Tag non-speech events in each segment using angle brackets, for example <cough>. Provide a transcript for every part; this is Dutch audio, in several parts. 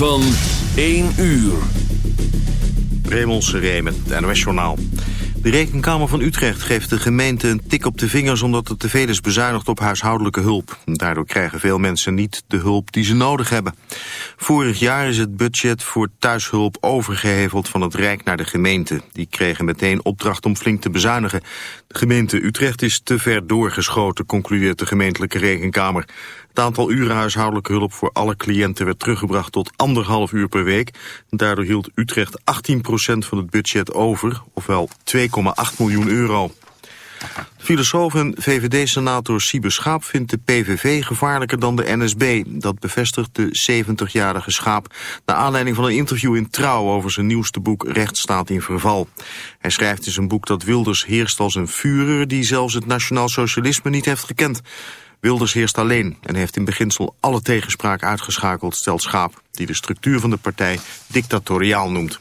Van 1 uur. Raymond Seré met het NOS Journaal. De Rekenkamer van Utrecht geeft de gemeente een tik op de vingers... omdat er te veel is bezuinigd op huishoudelijke hulp. Daardoor krijgen veel mensen niet de hulp die ze nodig hebben. Vorig jaar is het budget voor thuishulp overgeheveld van het Rijk naar de gemeente. Die kregen meteen opdracht om flink te bezuinigen. De gemeente Utrecht is te ver doorgeschoten, concludeert de gemeentelijke Rekenkamer. Het aantal uren huishoudelijke hulp voor alle cliënten werd teruggebracht tot anderhalf uur per week. Daardoor hield Utrecht 18% van het budget over, ofwel 2,8 miljoen euro. Filosoof en VVD-senator Siebe Schaap vindt de PVV gevaarlijker dan de NSB. Dat bevestigt de 70-jarige Schaap naar aanleiding van een interview in Trouw over zijn nieuwste boek Rechtsstaat in Verval. Hij schrijft in zijn boek dat Wilders heerst als een vurer die zelfs het nationaal socialisme niet heeft gekend. Wilders heerst alleen en heeft in beginsel alle tegenspraak uitgeschakeld, stelt Schaap, die de structuur van de partij dictatoriaal noemt.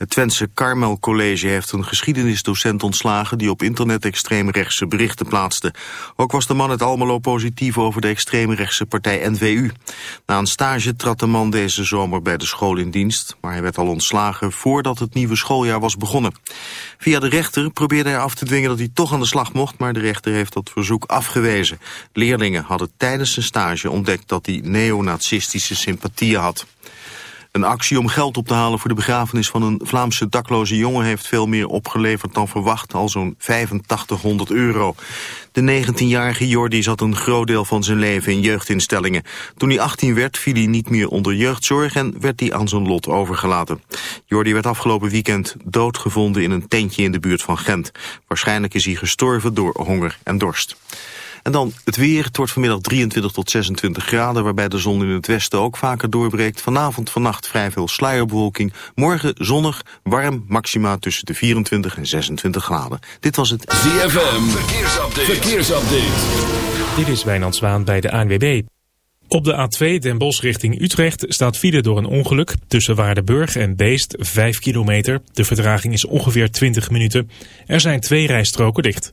Het Twentse Carmel College heeft een geschiedenisdocent ontslagen... die op internet extreemrechtse berichten plaatste. Ook was de man het Almelo positief over de extreemrechtse partij NVU. Na een stage trad de man deze zomer bij de school in dienst... maar hij werd al ontslagen voordat het nieuwe schooljaar was begonnen. Via de rechter probeerde hij af te dwingen dat hij toch aan de slag mocht... maar de rechter heeft dat verzoek afgewezen. Leerlingen hadden tijdens zijn stage ontdekt dat hij neonazistische sympathieën had. Een actie om geld op te halen voor de begrafenis van een Vlaamse dakloze jongen heeft veel meer opgeleverd dan verwacht, al zo'n 8500 euro. De 19-jarige Jordi zat een groot deel van zijn leven in jeugdinstellingen. Toen hij 18 werd viel hij niet meer onder jeugdzorg en werd hij aan zijn lot overgelaten. Jordi werd afgelopen weekend doodgevonden in een tentje in de buurt van Gent. Waarschijnlijk is hij gestorven door honger en dorst. En dan het weer. Het wordt vanmiddag 23 tot 26 graden... waarbij de zon in het westen ook vaker doorbreekt. Vanavond, vannacht vrij veel sluierbewolking. Morgen zonnig, warm, maxima tussen de 24 en 26 graden. Dit was het ZFM. Verkeersupdate. Verkeersupdate. Dit is Wijnand Zwaan bij de ANWB. Op de A2 Den Bosch richting Utrecht staat file door een ongeluk. Tussen Waardenburg en Beest 5 kilometer. De vertraging is ongeveer 20 minuten. Er zijn twee rijstroken dicht.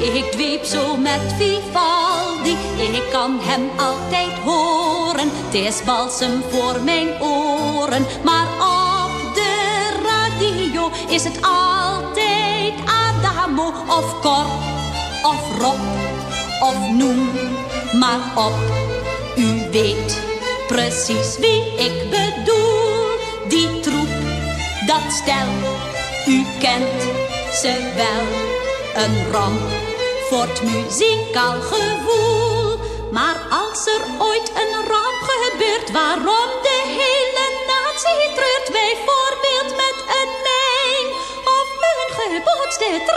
Ik dweep zo met Vivaldi, ik kan hem altijd horen. Het is balsem voor mijn oren, maar op de radio is het altijd Adamo of Cor of Rob of noem maar op. U weet precies wie ik bedoel, die troep, dat stel. U kent ze wel, een ramp wordt muzikaal gevoel. Maar als er ooit een ramp gebeurt, waarom de hele natie treurt, bijvoorbeeld met een mijn of een geboortstrein.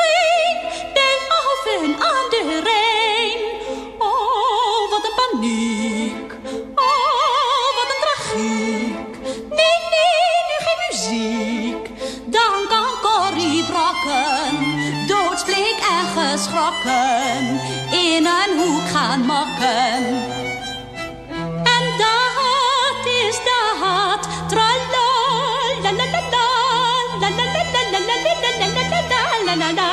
in een hoek gaan makken. En dat is de haat, la la la la la la la la la la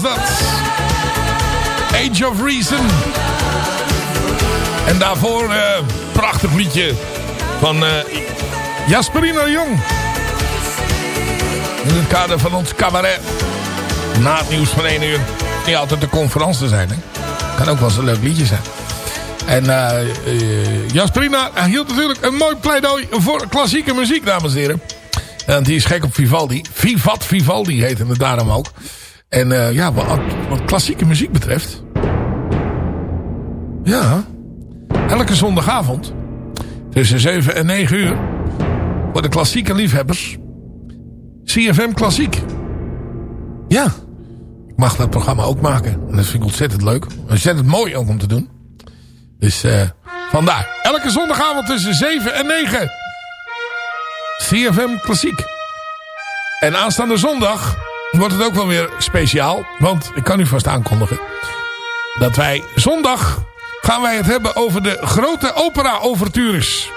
was dat. Age of Reason. En daarvoor eh prachtig liedje van eh Jasperino Jong. In het kader van ons cabaret. Na het nieuws van 1 uur. Niet altijd de conferentie zijn. Hè? Kan ook wel eens een leuk liedje zijn. En eh eh, Jasperina hield natuurlijk een mooi pleidooi voor klassieke muziek, dames en heren. En die is gek op Vivaldi. Vivat Vivaldi heette het daarom ook. En eh, ja, wat, klassieke muziek betreft... Ja, elke zondagavond tussen 7 en 9 uur... voor de klassieke liefhebbers... CFM Klassiek. Ja, ik mag dat programma ook maken. En dat vind ik ontzettend leuk. Ontzettend mooi ook om te doen. Dus eh vandaar. Elke zondagavond tussen 7 en 9. CFM Klassiek. En aanstaande zondag wordt het ook wel weer speciaal. Want ik kan u vast aankondigen. Dat wij zondag gaan wij het hebben over de grote opera-overtures.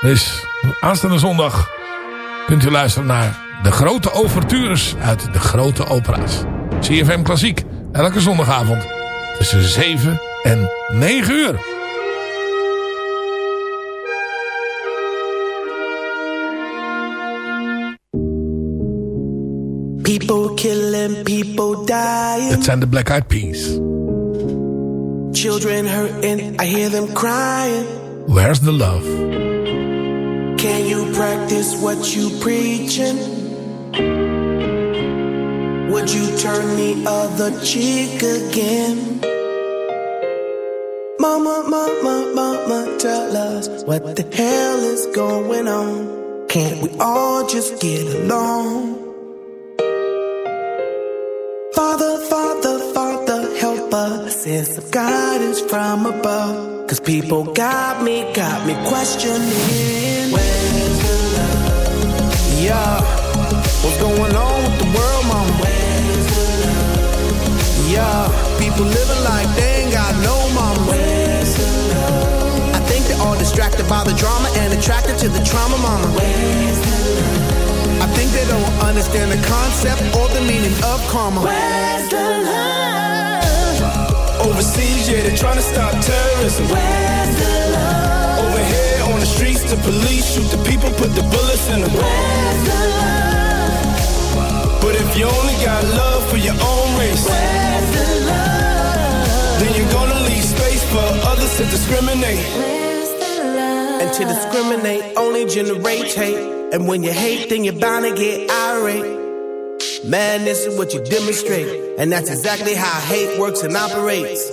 Dus aanstaande zondag kunt u luisteren naar de grote overtures uit de grote opera's. CFM Klassiek. Elke zondagavond tussen 7 en 9 uur. People killing, people dying. Het zijn de Black Eyed Peas. Children hurting, I hear them crying. Where's the love? Can you practice what you preaching? Would you turn the other cheek again? Mama, mama, mama, tell us what the hell is going on. Can't we all just get along? Us. Sense of guidance from above. Cause people got me, got me questioning. Where's the love? Yeah. What's going on with the world, mama? Where's the love? Yeah. People living like they ain't got no mama. Where's the love? I think they're all distracted by the drama and attracted to the trauma, mama. Where's the love? I think they don't understand the concept or the meaning of karma. Where's the love? Overseas, yeah, they're trying to stop terrorism. Where's the love? Over here on the streets, the police shoot the people, put the bullets in them. Where's the love? But if you only got love for your own race, where's the love? Then you're gonna leave space for others to discriminate. Where's the love? And to discriminate only generates hate. And when you hate, then you're bound to get irate. Man, this is what you demonstrate. And that's exactly how hate works and operates.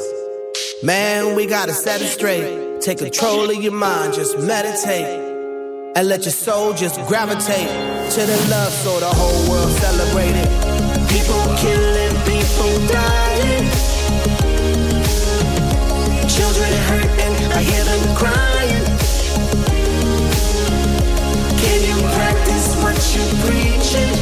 Man, we gotta set it straight. Take control of your mind, just meditate. And let your soul just gravitate to the love so the whole world celebrate it. People killing, people dying. Children hurting, I hear them crying. Can you practice what you're preaching?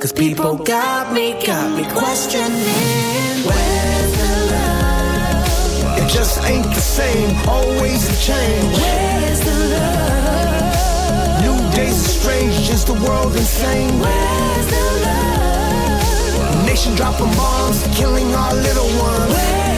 Cause people got me, got me questioning. It just ain't the same, always a change. Where's the love? New days are strange, just the world insane. Where's the love? Nation dropping bombs, killing our little ones. Where's?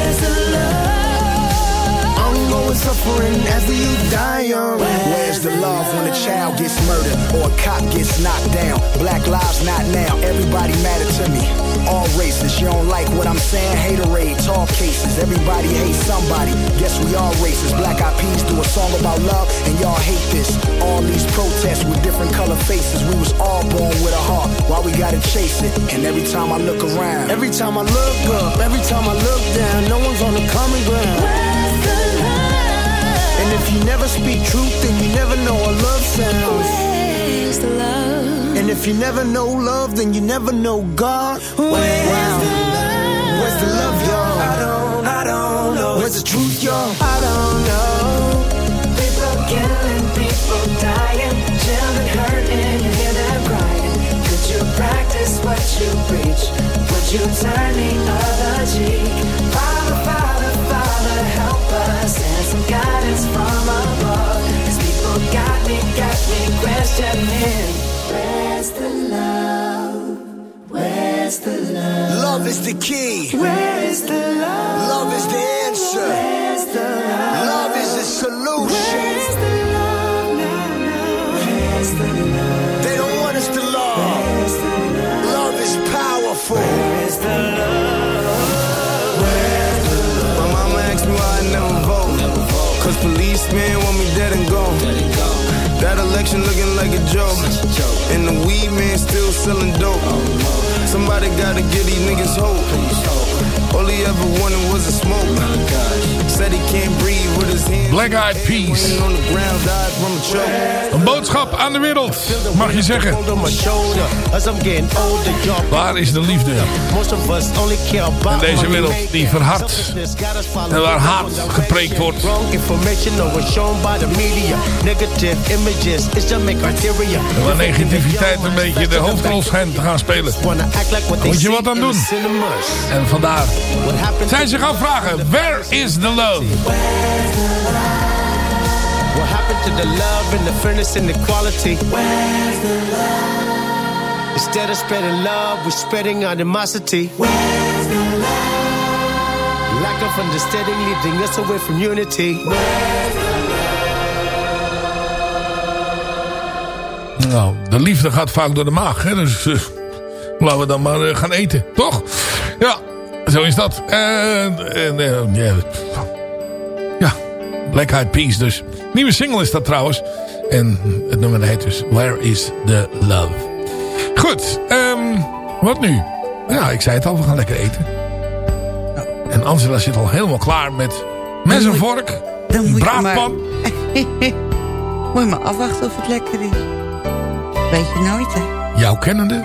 Suffering as we die young. Where's the love when a child gets murdered or a cop gets knocked down? Black lives not now, everybody matter to me. All races, you don't like what I'm saying? Haterade, all cases, everybody hates somebody. Guess we all racist. Black eyed peas do a song about love, and y'all hate this. All these protests with different color faces. We was all born with a heart, why we gotta chase it? And every time I look around, Every time I look up, every time I look down, no one's on the common ground. And if you never speak truth, then you never know what love sounds. And if you never know love, then you never know God. Where's the love? Where's the love, y'all? I don't, I don't know. Where's the truth, y'all? I don't know. People Killing people dying, children hurting, you hear them crying. Could you practice what you preach? Would you turn the other cheek? Father, Father, Father, and some guidance from above. These people got me, got me questioning. Where's the love? Where's the love? Love is the key. Where is the love? Love is the answer. Where's the love? Love is the solution. Cause policemen want me dead and gone. That election looking like a joke. And the weed man still selling dope. Oh, Somebody gotta give these niggas hope. All he ever wanted was a smoke. Said he can't breathe with his hands. Black Eyed Peas. On the ground, died from a choke. Een boodschap aan de wereld, mag je zeggen. Waar is de liefde? In deze wereld die verhardt en waar haat gepreekt wordt. En waar negativiteit een beetje de hoofdrol schijnt te gaan spelen. Moet je wat aan doen. En vandaar zij zich afvragen, where is the love? What happened to the love and the fairness and equality? Where's the love? Instead of spreading love, we're spreading animosity. Where's the love? Lack of understanding leading us away from unity. Where's the Nou, de liefde gaat vaak door de maag. Hè? Dus eh, laten we dan maar eh, gaan eten, toch? Ja, zo is dat. En, en, eh, ja. ja, Black Eyed Peas dus. Nieuwe single is dat trouwens. En het nummer heet dus Where is the Love. Goed, ehm, wat nu? Ja, ik zei het al, we gaan lekker eten. En Angela zit al helemaal klaar met mes en vork. Dan moet je braadpan. <laughs> Moet je maar afwachten of het lekker is. Weet je nooit, hè? Jouw kennende.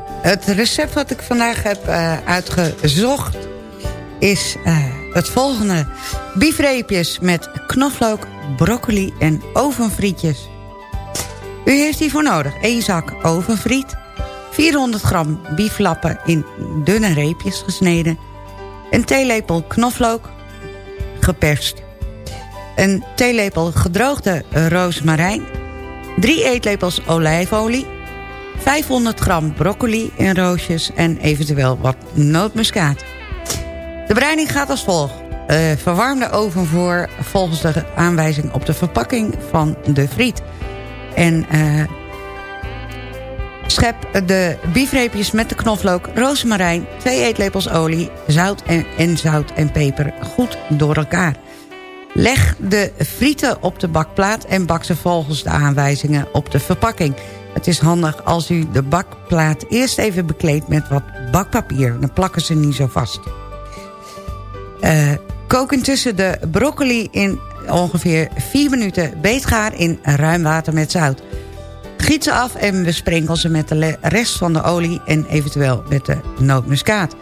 het recept wat ik vandaag heb eh, uitgezocht is eh, het volgende. Biefreepjes met knoflook, broccoli en ovenfrietjes. U heeft hiervoor nodig 1 zak ovenfriet, 400 gram bieflappen in dunne reepjes gesneden, een theelepel knoflook, geperst, een theelepel gedroogde roosmarijn, 3 eetlepels olijfolie, 500 gram broccoli in roosjes en eventueel wat nootmuskaat. De bereiding gaat als volgt. Uh, verwarm de oven voor volgens de aanwijzing op de verpakking van de friet. En uh, schep de biefreepjes met de knoflook, rozemarijn, 2 eetlepels olie, zout en zout en peper goed door elkaar. Leg de frieten op de bakplaat en bak ze volgens de aanwijzingen op de verpakking. Het is handig als u de bakplaat eerst even bekleedt met wat bakpapier. Dan plakken ze niet zo vast. Uh, kook intussen de broccoli in ongeveer 4 minuten beetgaar in ruim water met zout. Giet ze af en besprenkel ze met de rest van de olie en eventueel met de nootmuskaat.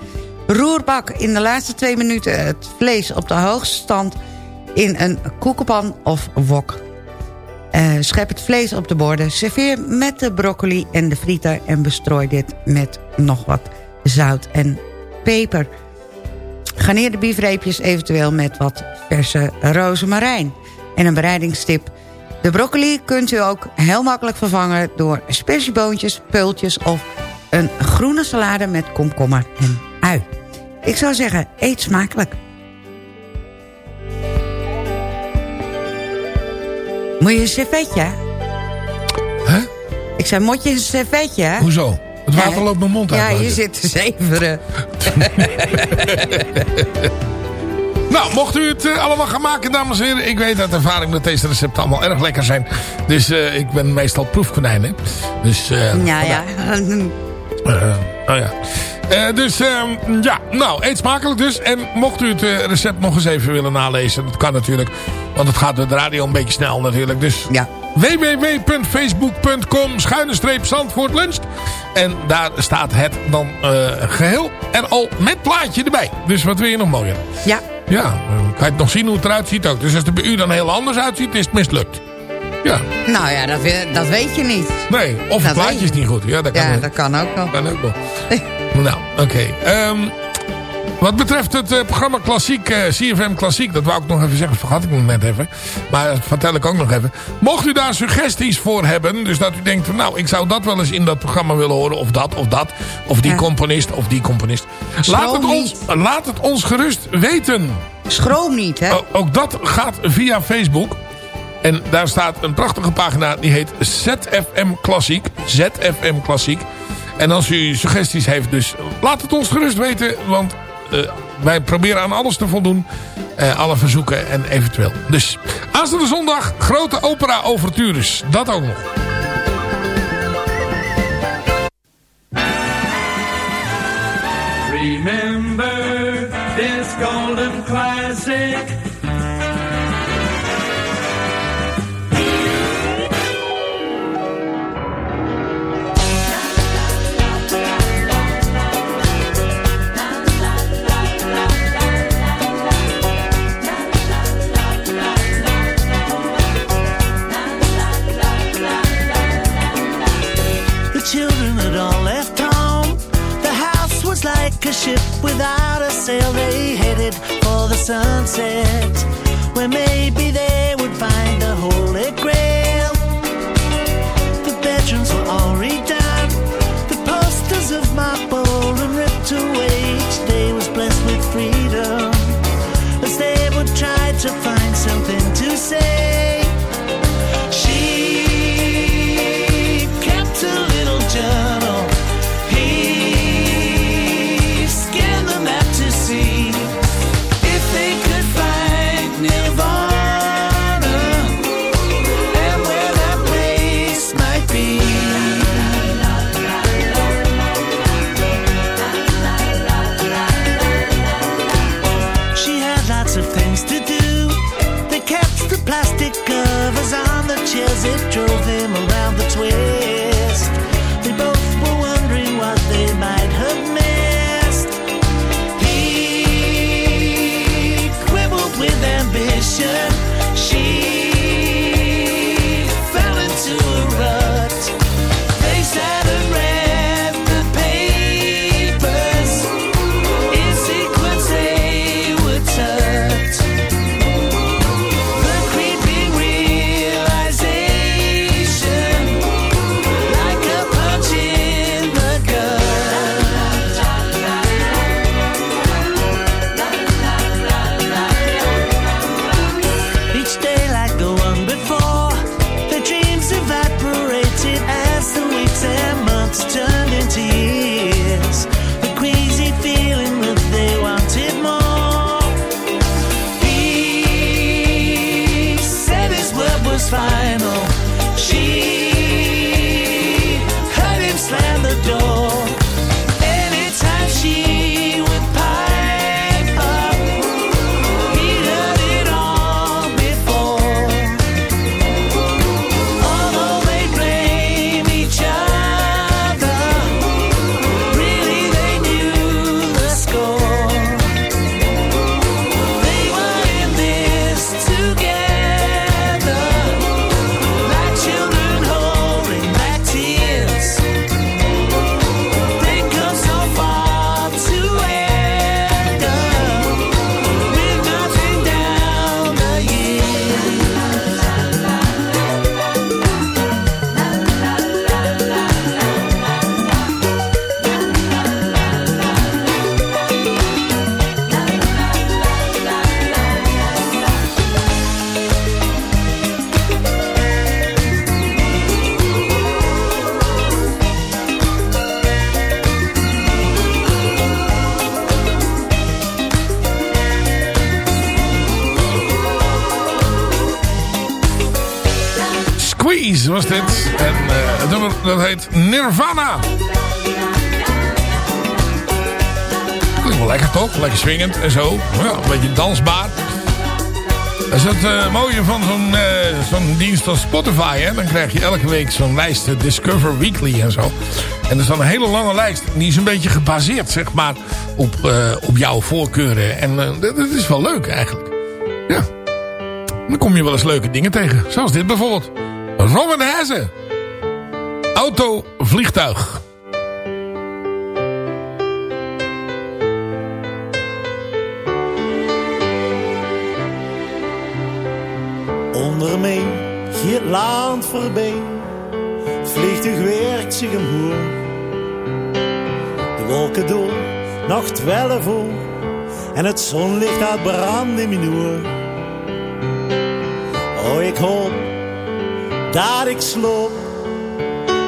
Roerbak in de laatste 2 minuten het vlees op de hoogste stand in een koekenpan of wok. Uh, schep het vlees op de borden, serveer met de broccoli en de frieten... en bestrooi dit met nog wat zout en peper. Garneer de biefreepjes eventueel met wat verse rozemarijn. En een bereidingstip. De broccoli kunt u ook heel makkelijk vervangen... door spersieboontjes, peultjes of een groene salade met komkommer en ui. Ik zou zeggen, eet smakelijk. Moet je een servetje? Hè? Ik zei, moet je een servetje? Hoezo? Het water loopt mijn mond uit. Ja, je zit te zeveren. <laughs> Nou, mocht u het eh, allemaal gaan maken, dames en heren. Ik weet uit ervaring dat deze recepten allemaal erg lekker zijn. Dus eh, ik ben meestal proefkonijn, hè. Dus, eh, Ja, ja. <laughs> oh ja. Eh, dus ehm, ja, nou, eet smakelijk dus. En mocht u het eh, recept nog eens even willen nalezen, dat kan natuurlijk. Want het gaat door de radio een beetje snel natuurlijk. Dus ja. www.facebook.com schuine streep Zandvoort Lunch. En daar staat het dan eh, geheel en al met plaatje erbij. Dus wat wil je nog mooier? Ja. Ja, dan kan je het nog zien hoe het eruit ziet ook. Dus als het er bij u dan heel anders uitziet, is het mislukt. Ja. Nou ja, dat, we- dat weet je niet. Nee, of het plaatje is niet goed. Ja, dat kan Ja, ook. dat kan ook wel. Kan ook <laughs> nou, oké. Ehm, wat betreft het eh, programma Klassiek, eh, CFM Klassiek, dat wou ik nog even zeggen, vergat ik nog net even. Maar dat vertel ik ook nog even. Mocht u daar suggesties voor hebben, dus dat u denkt van nou, ik zou dat wel eens in dat programma willen horen, of dat, of dat, of die Ja. componist, of die componist. Schroom Laat het, ons, laat het ons gerust weten. Schroom niet, hè? O- ook dat gaat via Facebook. En daar staat een prachtige pagina. Die heet ZFM Klassiek. ZFM Klassiek. En als u suggesties heeft, dus laat het ons gerust weten. Want eh, wij proberen aan alles te voldoen. Eh, alle verzoeken en eventueel. Dus aanstaande zondag grote opera overtures. Dat ook nog. Remember this golden classic. Without a sail. They headed for the sunset, where maybe En eh, het dat heet Nirvana. Klinkt wel lekker toch? Lekker swingend en zo. Ja, een beetje dansbaar. Dat is het eh, mooie van zo'n zo'n dienst als Spotify. Hè? Dan krijg je elke week zo'n lijst Discover Weekly en zo. En er is dan een hele lange lijst. Die is een beetje gebaseerd zeg maar op, op jouw voorkeuren. En dat, dat is wel leuk eigenlijk. Ja. Dan kom je wel eens leuke dingen tegen. Zoals dit bijvoorbeeld. Robin Hazen. Auto, vliegtuig. Onder mij gaat land voorbij. Vliegtuig werkt zich omhoog. De wolken door, nacht wel voor. En het zonlicht gaat branden in mijn oor. Oh, ik hoop dat ik sloop.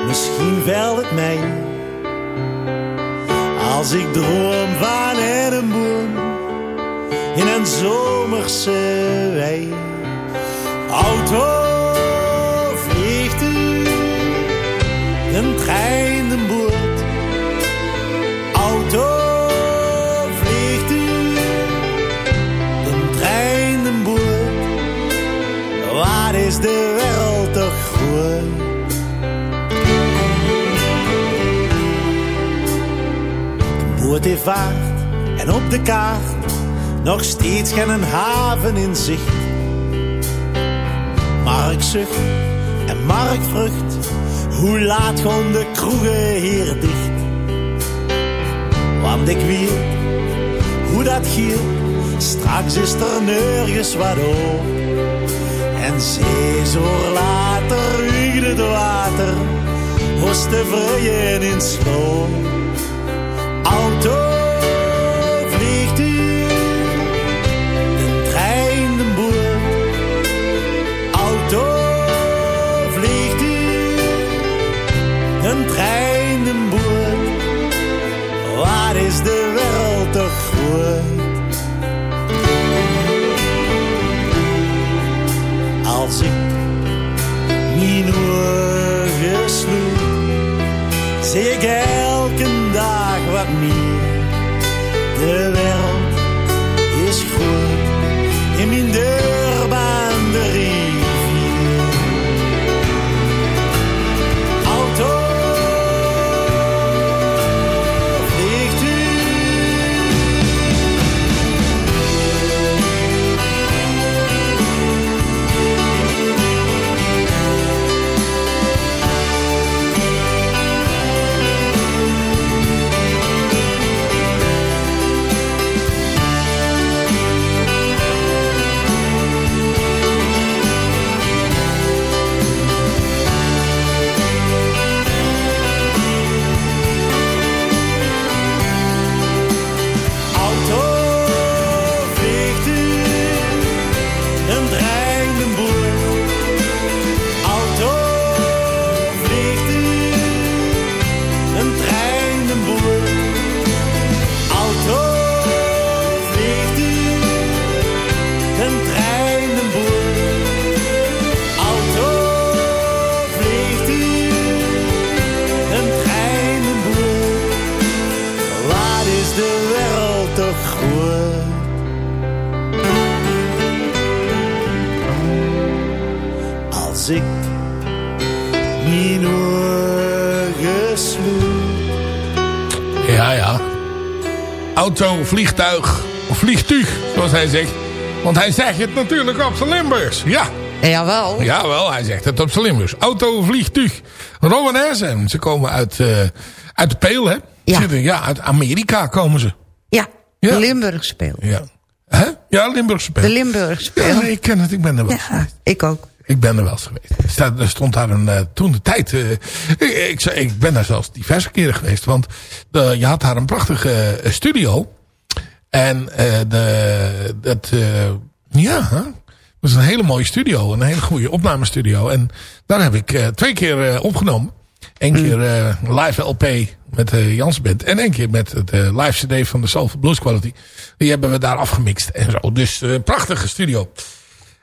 Misschien wel het mij. Als ik droom van boom in een zomerse wei. Auto vliegt u, een trein, een boot. Auto vliegt u, een trein, een boot. Waar is de wereld Heeft vaart en op de kaart nog steeds geen haven in zicht. Mark zucht en Mark vrucht. Hoe laat gaan de kroegen hier dicht? Want ik weet hoe dat giet. Straks is er nergens wat op. En zes uur later wiegt het water. Hoest de vrijen in sloom. Zie ik vliegtuig, of vliegtuig, zoals hij zegt. Want hij zegt het natuurlijk op zijn Limburgs. Ja. Jawel. Jawel, hij zegt het op zijn Limburgs. Auto, vliegtuig. Robin en ze komen uit, eh, uit de Peel, hè? Ja. Zitten- ja, uit Amerika komen ze. Ja, Ja. de Limburg speel. Ja. Hè? Ja, Limburgse Peel. De Limburg speel. Ja, nee, ik ken het, ik ben er wel Ja, ik ook. Ik ben er wel eens geweest. Er staat- Er stond daar een, eh, toen de tijd... eh, ik, ik, ik ben daar zelfs diverse keren geweest. Want je had daar een prachtige studio. En eh, de, dat... eh, ja, hè? dat was een hele mooie studio. Een hele goede opnamestudio. En daar heb ik eh, twee keer opgenomen. Eén keer eh, live LP met de Jans Band. En één keer met het live cd van de Soulful Blues Quality. Die hebben we daar afgemixt en zo. Dus prachtige studio.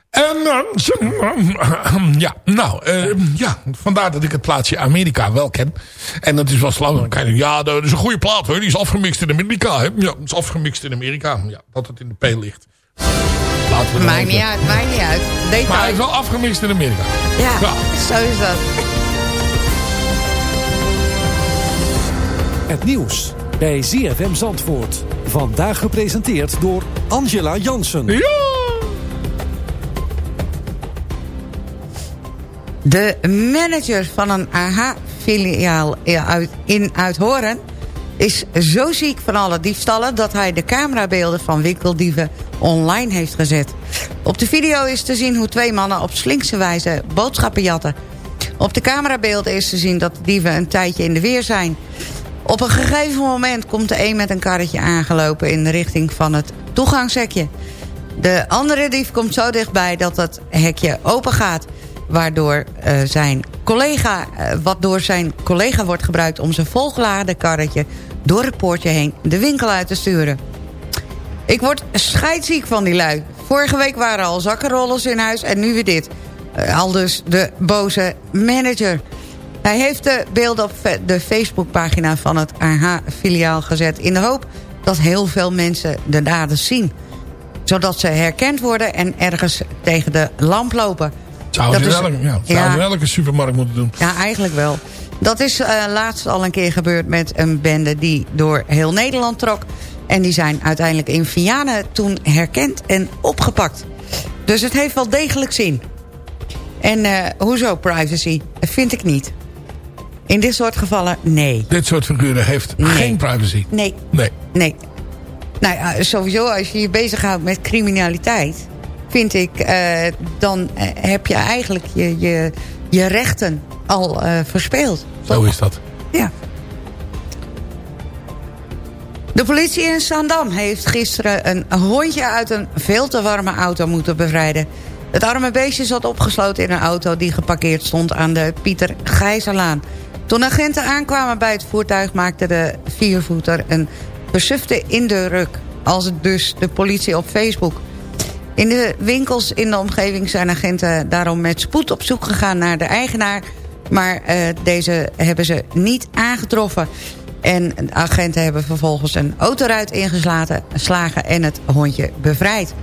En eh, ja, nou, ja, vandaar dat ik het plaatsje Amerika wel ken. En dat is wel belangrijk. Ja, dat is een goede plaat hoor. Die is afgemixt in Amerika. Hè? Ja, dat is afgemixt in Amerika. Ja, dat het in de P ligt. Laten we Maakt even- niet uit, maakt niet uit. Detail. Maar hij is wel afgemixt in Amerika. Ja, zo is dat. Het nieuws bij ZFM Zandvoort. Vandaag gepresenteerd door Angela Jansen. De manager van een AH-filiaal uit, in Uithoren... is zo ziek van alle diefstallen... dat hij de camerabeelden van winkeldieven online heeft gezet. Op de video is te zien hoe twee mannen op slinkse wijze boodschappen jatten. Op de camerabeelden is te zien dat de dieven een tijdje in de weer zijn. Op een gegeven moment komt de een met een karretje aangelopen... in de richting van het toegangshekje. De andere dief komt zo dichtbij dat het hekje open gaat... waardoor eh, zijn collega, eh, wat door zijn collega wordt gebruikt... om zijn volgeladen karretje door het poortje heen de winkel uit te sturen. Ik word scheidziek van die lui. Vorige week waren al zakkenrollers in huis en nu weer dit. Eh, al dus de boze manager. Hij heeft de beelden op de Facebookpagina van het AH-filiaal gezet... in de hoop dat heel veel mensen de daders zien. Zodat ze herkend worden en ergens tegen de lamp lopen. Zou Dat is- elke, ja, elke supermarkt moeten doen. Ja, eigenlijk wel. Dat is eh, laatst al een keer gebeurd met een bende die door heel Nederland trok. En die zijn uiteindelijk in Vianen toen herkend en opgepakt. Dus het heeft wel degelijk zin. En eh, hoezo privacy? Vind ik niet. In dit soort gevallen, nee. Dit soort figuren heeft geen privacy. Nee. Nee. Nee. Nou ja, sowieso als je je bezighoudt met criminaliteit... vind ik, eh, dan eh, heb je eigenlijk je, je, je rechten al eh, verspeeld. Zo is dat. Ja. De politie in Zandam heeft gisteren een hondje uit een veel te warme auto moeten bevrijden. Het arme beestje zat opgesloten in een auto die geparkeerd stond aan de Pieter Gijzerlaan. Toen agenten aankwamen bij het voertuig maakte de viervoeter een besufte indruk. Als het dus de politie op Facebook. In de winkels in de omgeving zijn agenten daarom met spoed op zoek gegaan naar de eigenaar. Maar eh, deze hebben ze niet aangetroffen. En de agenten hebben vervolgens een autoruit ingeslagen slagen en het hondje bevrijd.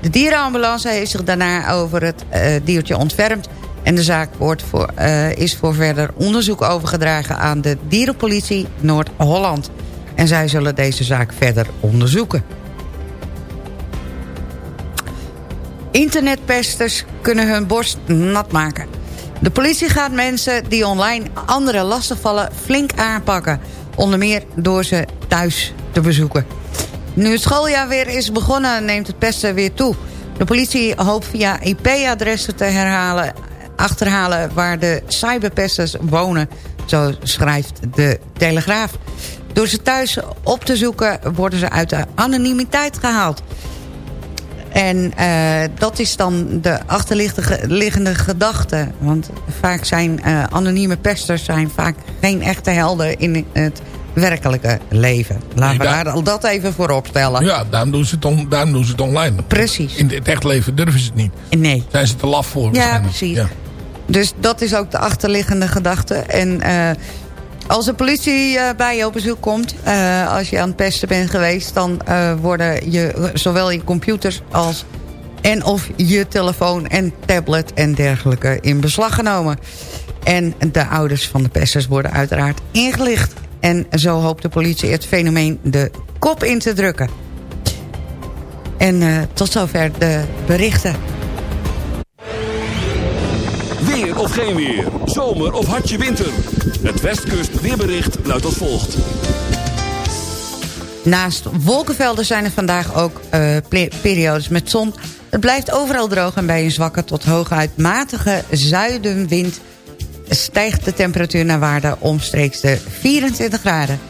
De dierenambulance heeft zich daarna over het eh, diertje ontfermd. En de zaak wordt voor, eh, is voor verder onderzoek overgedragen aan de dierenpolitie Noord-Holland. En zij zullen deze zaak verder onderzoeken. Internetpesters kunnen hun borst nat maken. De politie gaat mensen die online anderen lastigvallen flink aanpakken. Onder meer door ze thuis te bezoeken. Nu het schooljaar weer is begonnen, neemt het pesten weer toe. De politie hoopt via IP-adressen te herhalen, achterhalen waar de cyberpesters wonen. Zo schrijft de Telegraaf. Door ze thuis op te zoeken worden ze uit de anonimiteit gehaald. En eh, dat is dan de achterliggende gedachte. Want vaak zijn eh, anonieme pesters zijn vaak geen echte helden in het werkelijke leven. Laten we daar- al dat even voorop stellen. Ja, daarom doen, ze het on, daarom doen ze het online. Precies. In het echt leven durven ze het niet. Nee. Zijn ze te laf voor Ja, precies. Ja. Dus dat is ook de achterliggende gedachte. En eh, als de politie eh, bij je op bezoek komt... eh, als je aan het pesten bent geweest... dan eh, worden je, zowel je computers als... en of je telefoon en tablet en dergelijke in beslag genomen. En de ouders van de pesters worden uiteraard ingelicht. En zo hoopt de politie het fenomeen de kop in te drukken. En tot zover de berichten. Weer of geen weer. Zomer of hartje winter. Het Westkust weerbericht luidt als volgt. Naast wolkenvelden zijn er vandaag ook eh, periodes met zon. Het blijft overal droog en bij een zwakke tot hooguit matige zuidenwind... stijgt de temperatuur naar waarde omstreeks de 24 graden.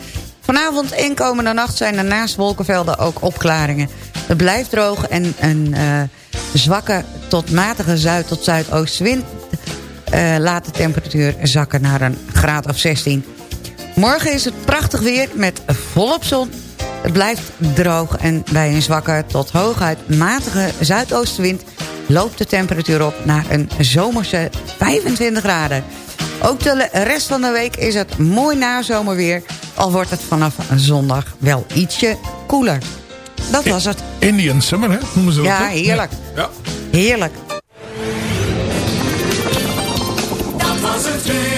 Vanavond en komende nacht zijn er naast wolkenvelden ook opklaringen. Het blijft droog en een eh, zwakke tot matige zuid- tot zuidoostwind... eh, laat de temperatuur zakken naar een graad of 16. Morgen is het prachtig weer met volop zon. Het blijft droog en bij een zwakke tot hooguit matige zuidoostenwind... loopt de temperatuur op naar een zomerse 25 graden. Ook de rest van de week is het mooi nazomerweer... al wordt het vanaf zondag wel ietsje koeler. Dat was het. Indian Summer, hè? Noemen ze dat Ja, heerlijk. Ja. Heerlijk. Dat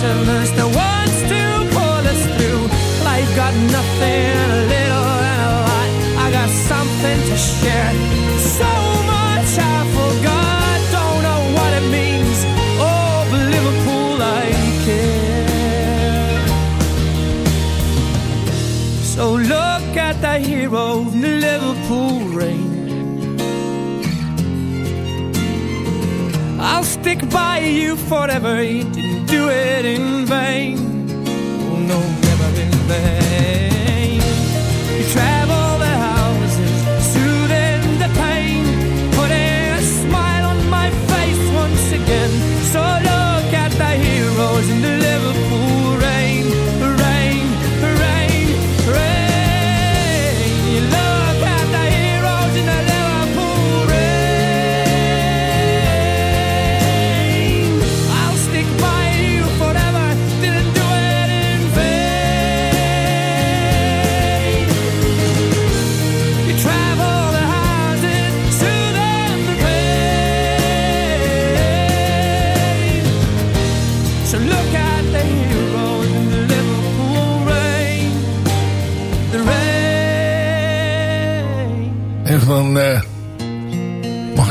obsessiveness that wants to pull us through. Life got nothing, a little and a lot. I got something to share. So much I forgot, don't know what it means. Oh, but Liverpool, I care. So look at the hero in the Liverpool rain. I'll stick by you forever. Do it in vain. Oh no, never in vain.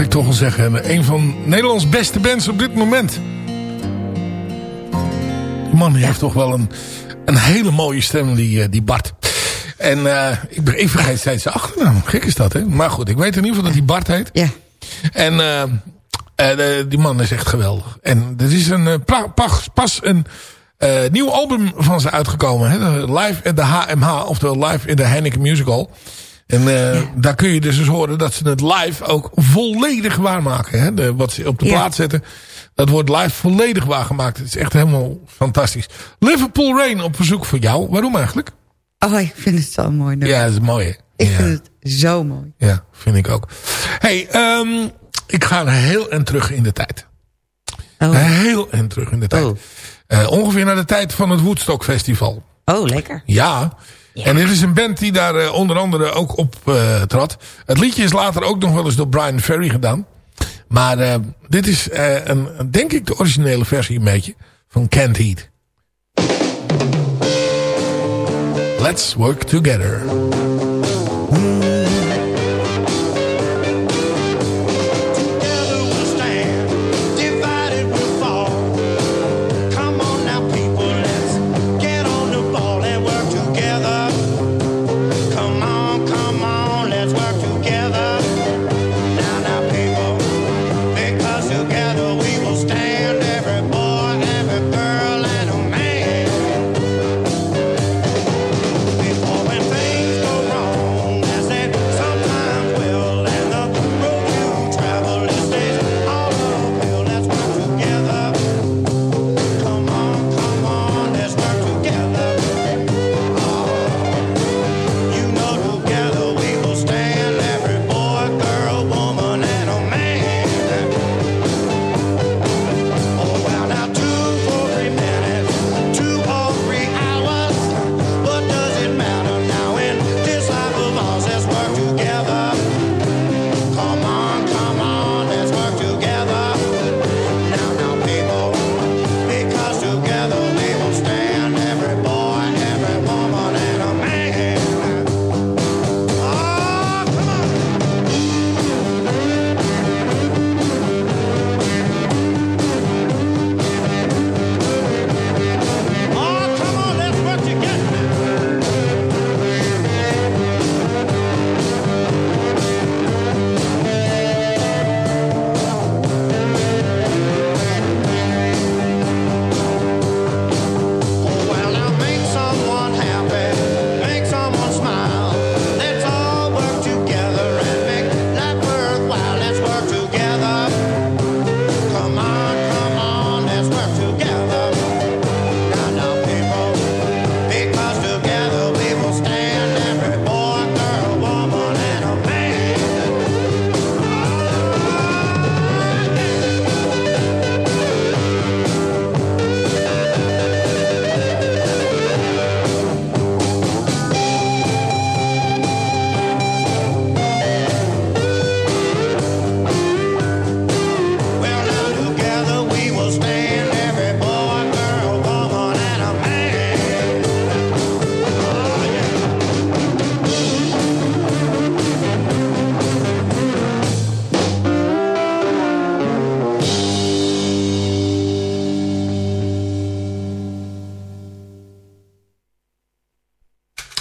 Ik toch wel zeggen, een van Nederlands beste bands op dit moment. Die man die heeft toch wel een, een hele mooie stem, die, eh, die Bart. En eh, ik ben even vergeten zijn achternaam. Gek is dat, hè? Maar goed, ik weet in ieder geval dat hij Bart heet. Ja. En eh, de- die man is echt geweldig. En er is een, pas, een nieuw album van ze uitgekomen. Hè? Live in de HMH, oftewel Live in de Heineken Musical. En eh, daar kun je dus eens horen dat ze het live ook volledig waarmaken. Hè? De, wat ze op de Ja. plaat zetten, dat wordt live volledig waargemaakt. Het is echt helemaal fantastisch. Liverpool Rain op verzoek voor jou. Waarom eigenlijk? Oh, ik vind het zo mooi. nummer. Ja, dat is mooi hè? Ik ja. vind het zo mooi. Ja, vind ik ook. hey, ehm, ik ga heel en terug in de tijd. Oh. Heel en terug in de tijd. Eh, ongeveer naar de tijd van het Woodstock Festival. Oh, lekker. Ja. En dit is een band die daar eh, onder andere ook op eh, trad. Het liedje is later ook nog wel eens door Brian Ferry gedaan. Maar eh, dit is een, denk ik de originele versie een van Can't Heat. Let's work together.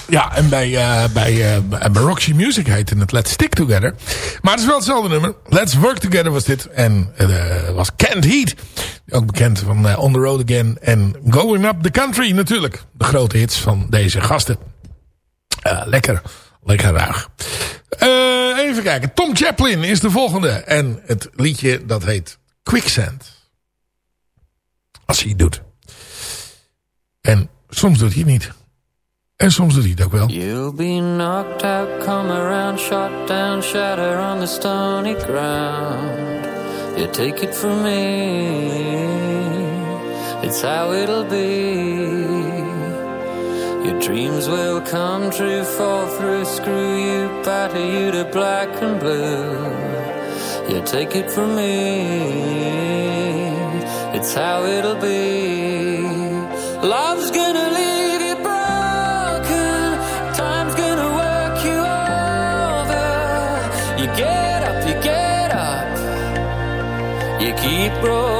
Ja, en bij, eh, bij, eh, bij Roxy Music heette het Let's Stick Together. Maar het is wel hetzelfde nummer. Let's Work Together was dit. En het was Can't Heat. Ook bekend van eh, On The Road Again. En Going Up The Country natuurlijk. De grote hits van deze gasten. Eh, lekker. Lekker. Eh, even kijken. Tom Chaplin is de volgende. En het liedje dat heet Quicksand. Als hij het doet. En soms doet hij het niet. En soms hij het ook wel. You'll be knocked out, come around, shot down, shatter on the stony ground. You take it from me, it's how it'll be. Your dreams will come true, fall through, screw you, batter you to black and blue. You take it from me, it's how it'll be. Love's keep rolling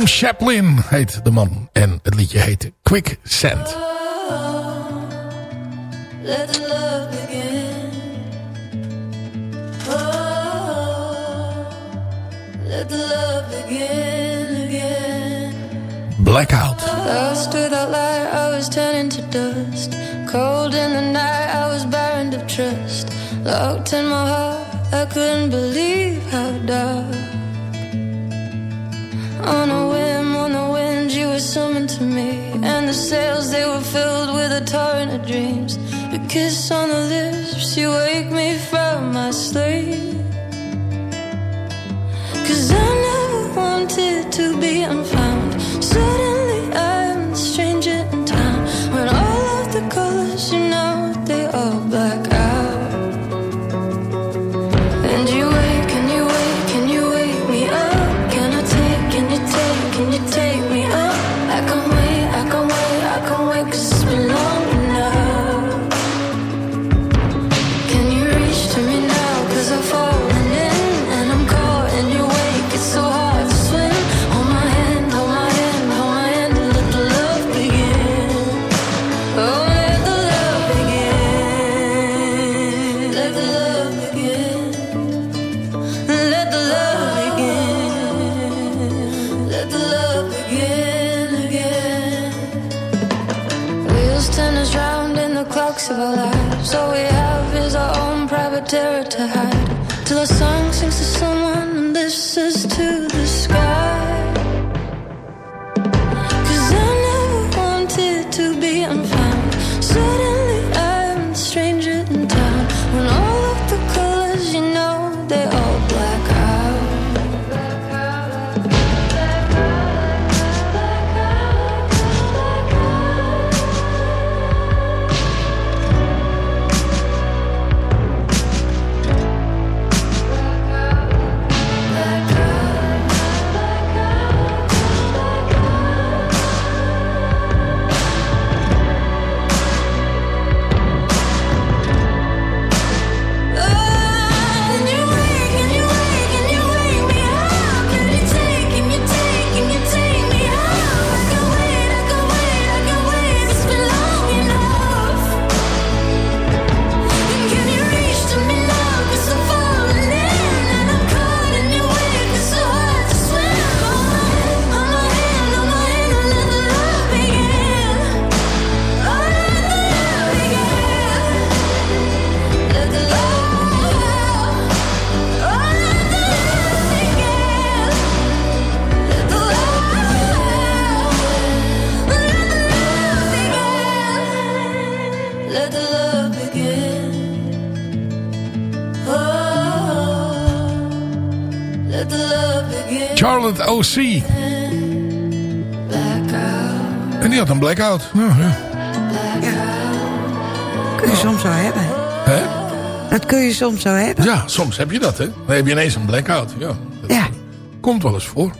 Tom Chaplin heet de man. En het liedje heet Quick Sand. Oh, let the love begin. Oh, let the love begin again. Blackout. I stood out light, I was turning to dust. Cold in the night, I was barren of trust. Locked in my heart, I couldn't believe how dark. on a coming to me, and the sails they were filled with a torrent of dreams. A kiss on the lips, you wake me from my sleep. Cause I never wanted to be. Charlotte O.C. En die had een blackout. Ja, ja. Kun je soms zo hebben. Hè? Dat kun je soms zo hebben. Ja, soms heb je dat, hè. Dan heb je ineens een blackout. Ja, dat Ja. komt wel eens voor.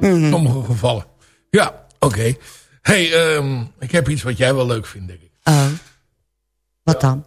Mhm. In sommige gevallen. Ja, oké. hey, ehm, ik heb iets wat jij wel leuk vindt, denk ik. Oh. Wat dan?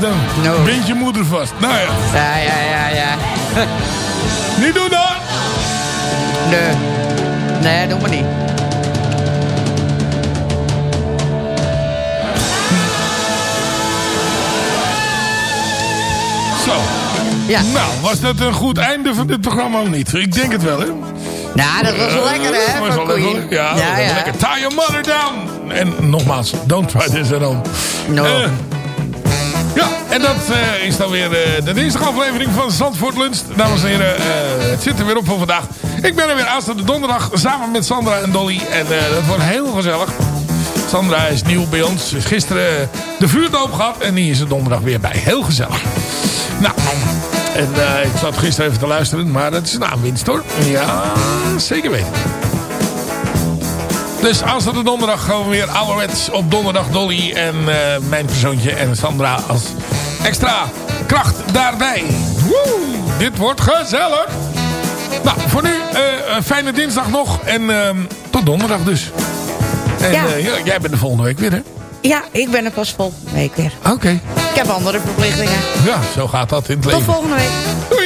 Down. No. Bind je moeder vast. Nou ja. Ja, ja, ja, ja. <laughs> Niet doen dan! Nee. Nee, doe maar niet. Zo. Ja. Nou, was dat een goed einde van dit programma of niet? Ik denk het wel, hè? Nou, dat was wel lekker, hè? was van wel lekker. Ja, ja, dat was ja. lekker. Tie your mother down. En nogmaals, don't try this at home. No. Eh, en dat eh, is dan weer eh, de dinsdagaflevering van Zandvoort Lunch. Dames en heren, eh, het zit er weer op voor vandaag. Ik ben er weer aanstaande donderdag samen met Sandra en Dolly. En dat wordt heel gezellig. Sandra is nieuw bij ons. Is gisteren de vuurdoop gehad en die is er donderdag weer bij. Heel gezellig. Nou, en ik zat gisteren even te luisteren, maar dat is een aanwinst hoor. Ja, zeker weten. Dus aanstaande donderdag gewoon weer ouderwets op donderdag Dolly en mijn persoontje en Sandra als extra kracht daarbij. Woe, dit wordt gezellig. Nou, voor nu eh, een fijne dinsdag nog en ehm, tot donderdag dus. En Ja. eh, jij bent de volgende week weer hè? Ja, ik ben er pas volgende week weer. Oké. Ik heb andere verplichtingen. Ja, zo gaat dat in het Tot leven. volgende week. Doei!